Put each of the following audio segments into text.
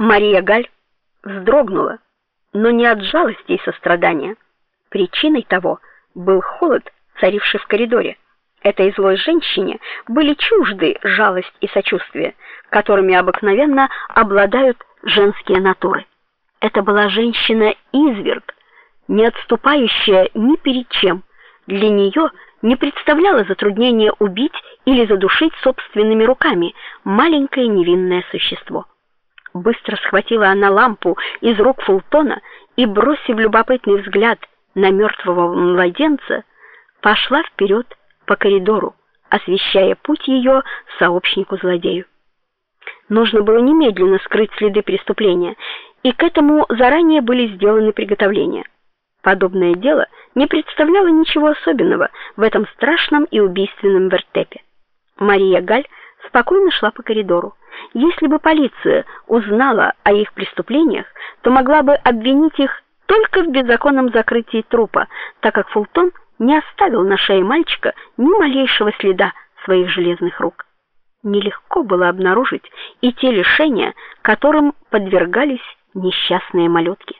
Мария Галь вздрогнула, но не от жалости и сострадания. Причиной того был холод, царивший в коридоре. Этой злой женщине были чужды жалость и сочувствие, которыми обыкновенно обладают женские натуры. Это была женщина-изверг, не отступающая ни перед чем. Для нее не представляло затруднения убить или задушить собственными руками маленькое невинное существо. Быстро схватила она лампу из рук Фултона и, бросив любопытный взгляд на мертвого младенца, пошла вперед по коридору, освещая путь ее сообщнику-злодею. Нужно было немедленно скрыть следы преступления, и к этому заранее были сделаны приготовления. Подобное дело не представляло ничего особенного в этом страшном и убийственном вертепе. Мария Галь спокойно шла по коридору. Если бы полиция узнала о их преступлениях, то могла бы обвинить их только в беззаконном закрытии трупа, так как Фултон не оставил на шее мальчика ни малейшего следа своих железных рук. Нелегко было обнаружить и те лишения, которым подвергались несчастные малютки.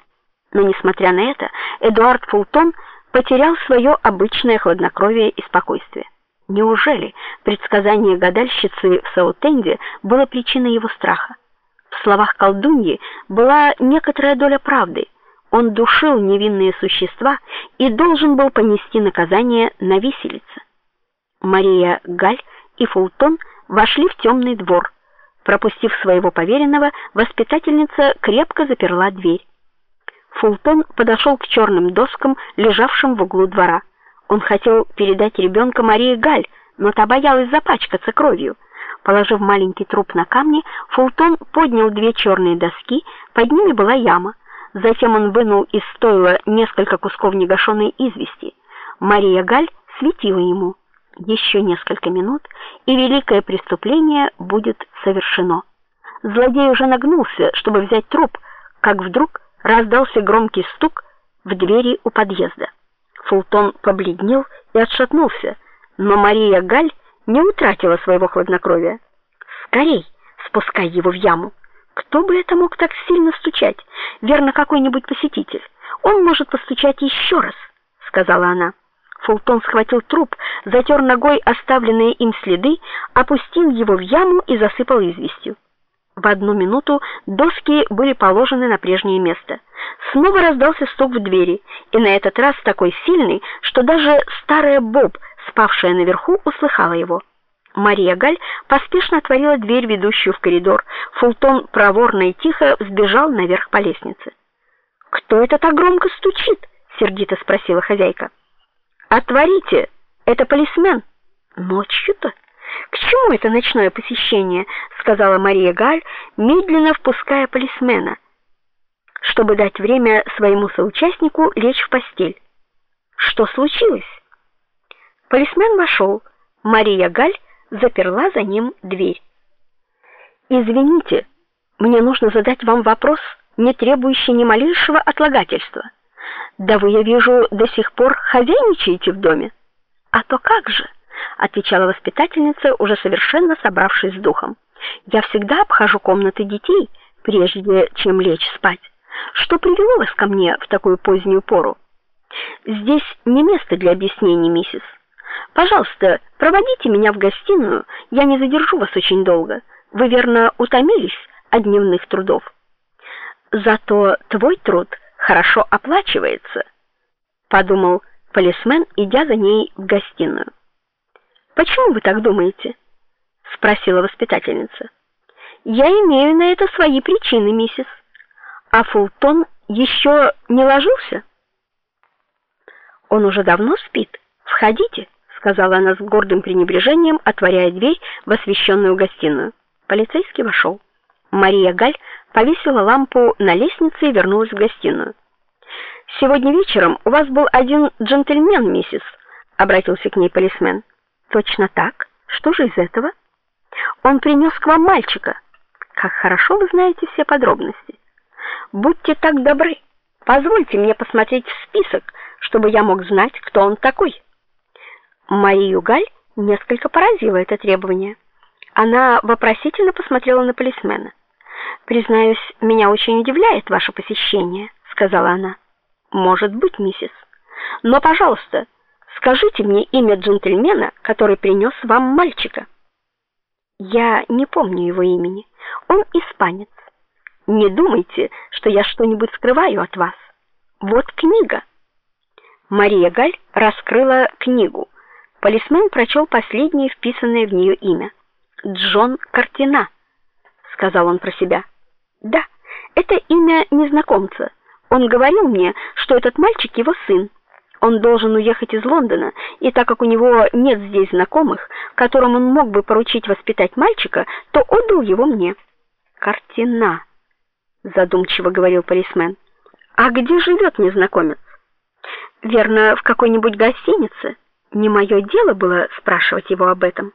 Но несмотря на это, Эдуард Фултон потерял свое обычное хладнокровие и спокойствие. Неужели предсказание гадальщицы в Саутенде было причиной его страха? В словах колдуньи была некоторая доля правды. Он душил невинные существа и должен был понести наказание на виселице. Мария Галь и Фултон вошли в темный двор. Пропустив своего поверенного, воспитательница крепко заперла дверь. Фултон подошел к черным доскам, лежавшим в углу двора. Он хотел передать ребенка Марии Галь, но та боялась запачкаться кровью. Положив маленький труп на камни, Фултон поднял две черные доски, под ними была яма. Затем он вынул из стойла несколько кусков негашенной извести. Мария Галь светила ему. Еще несколько минут, и великое преступление будет совершено. Злодей уже нагнулся, чтобы взять труп, как вдруг раздался громкий стук в двери у подъезда. Фултон побледнел и отшатнулся, но Мария Галь не утратила своего хладнокровия. "Скорей, спускай его в яму. Кто бы это мог так сильно стучать? Верно, какой-нибудь посетитель. Он может постучать еще раз", сказала она. Фултон схватил труп, затер ногой оставленные им следы, опустил его в яму и засыпал известью. В одну минуту доски были положены на прежнее место. Снова раздался стук в двери, и на этот раз такой сильный, что даже старая Боб, спавшая наверху, услыхала его. Мария Галь поспешно отворила дверь, ведущую в коридор. Фултон проворно и тихо взбежал наверх по лестнице. "Кто это так громко стучит?" сердито спросила хозяйка. "Отворите, это полисмен. Ночью-то к чему это ночное посещение, сказала Мария Галь, медленно впуская полисмена, чтобы дать время своему соучастнику лечь в постель. Что случилось? Полисмен вошел. Мария Галь заперла за ним дверь. Извините, мне нужно задать вам вопрос, не требующий ни малейшего отлагательства. Да вы, я вижу, до сих пор хозяйничаете в доме. А то как же? отвечала воспитательница, уже совершенно собравшись с духом. Я всегда обхожу комнаты детей, прежде чем лечь спать. Что привело вас ко мне в такую позднюю пору? Здесь не место для объяснений, миссис. Пожалуйста, проводите меня в гостиную, я не задержу вас очень долго. Вы верно утомились от дневных трудов. Зато твой труд хорошо оплачивается, подумал полисмен, идя за ней в гостиную. Почему вы так думаете? спросила воспитательница. Я имею на это свои причины, миссис. А Фултон еще не ложился? Он уже давно спит. Входите, сказала она с гордым пренебрежением, отворяя дверь в освещенную гостиную. Полицейский вошел. Мария Галь повесила лампу на лестнице и вернулась в гостиную. Сегодня вечером у вас был один джентльмен, миссис, обратился к ней полисмен. Точно так? Что же из этого? Он принес к вам мальчика. Как хорошо вы знаете все подробности. Будьте так добры, позвольте мне посмотреть в список, чтобы я мог знать, кто он такой. Марию Галь несколько поразило это требование. Она вопросительно посмотрела на полисмена. Признаюсь, меня очень удивляет ваше посещение, сказала она. Может быть, миссис. Но, пожалуйста, скажите мне имя джентльмена, который принес вам мальчика. Я не помню его имени. Он испанец. Не думайте, что я что-нибудь скрываю от вас. Вот книга. Мария Галь раскрыла книгу. Полисмен прочел последнее вписанное в нее имя. Джон Картина, сказал он про себя. Да, это имя незнакомца. Он говорил мне, что этот мальчик его сын. Он должен уехать из Лондона, и так как у него нет здесь знакомых, которым он мог бы поручить воспитать мальчика, то отдал его мне. Картина, задумчиво говорил полисмен. А где живет незнакомец? Верно, в какой-нибудь гостинице. Не мое дело было спрашивать его об этом.